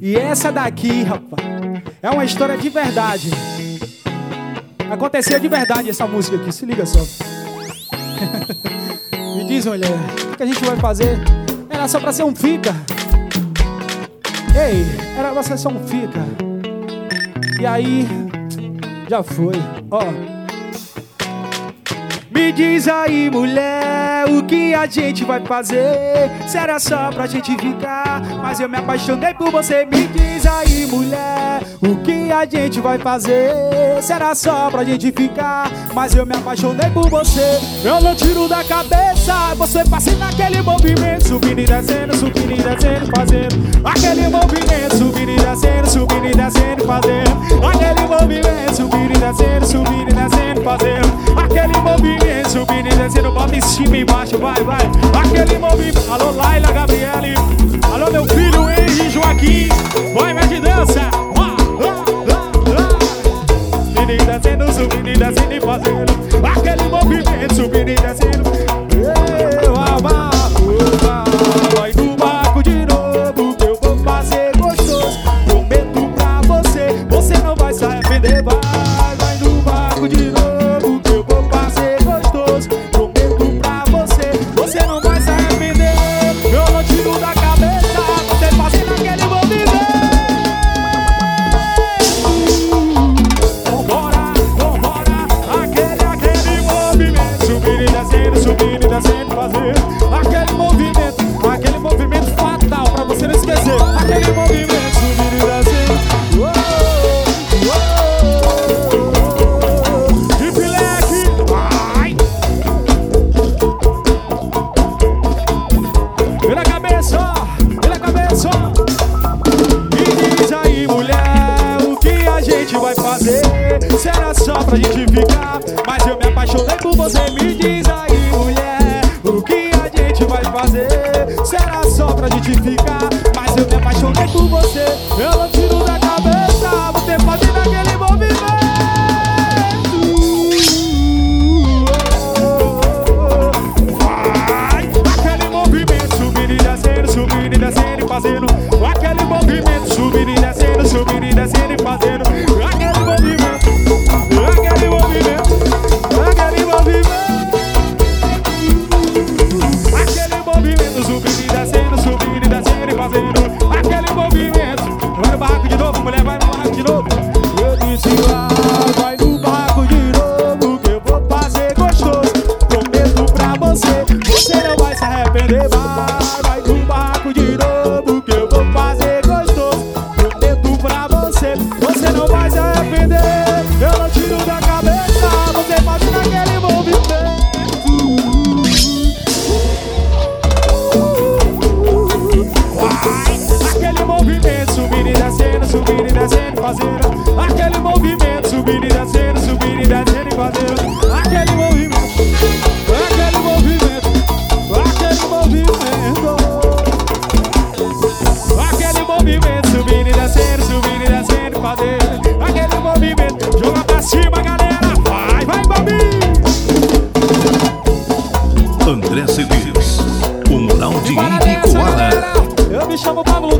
E essa daqui, rapaz, é uma história de verdade. Acontecia de verdade essa música aqui, se liga só. Me diz, mulher, o que a gente vai fazer? Era só pra ser um fica. Ei, era pra ser só um fica. E aí, já foi, ó. Diz aí, mulher, o que a gente vai fazer? Será só pra gente ficar? Mas eu me apaixonei por você. Me diz aí, mulher, o que a gente vai fazer? Será só pra gente ficar? Mas eu me apaixonei por você. Eu não tiro da cabeça. Você passa naquele movimento, subindo e descendo, subindo e descendo, fazendo aquele descendo, bota em cima e embaixo, vai, vai. Aquele movimento. Alô, Laila, Será só pra gente ficar? Mas eu me apaixonei por você Me diz aí, mulher O que a gente vai fazer? Será só pra gente ficar? Mas eu me apaixonei por você tiro barraco de novo, mulher, fazendo Aquele movimento, aquele movimento, aquele movimento. Aquele movimento subindo e descendo, subindo e descendo, fazendo Aquele movimento, joga pra cima galera, vai, vai Babi André Cedeiros, o mural de galera. Eu me chamo Pablo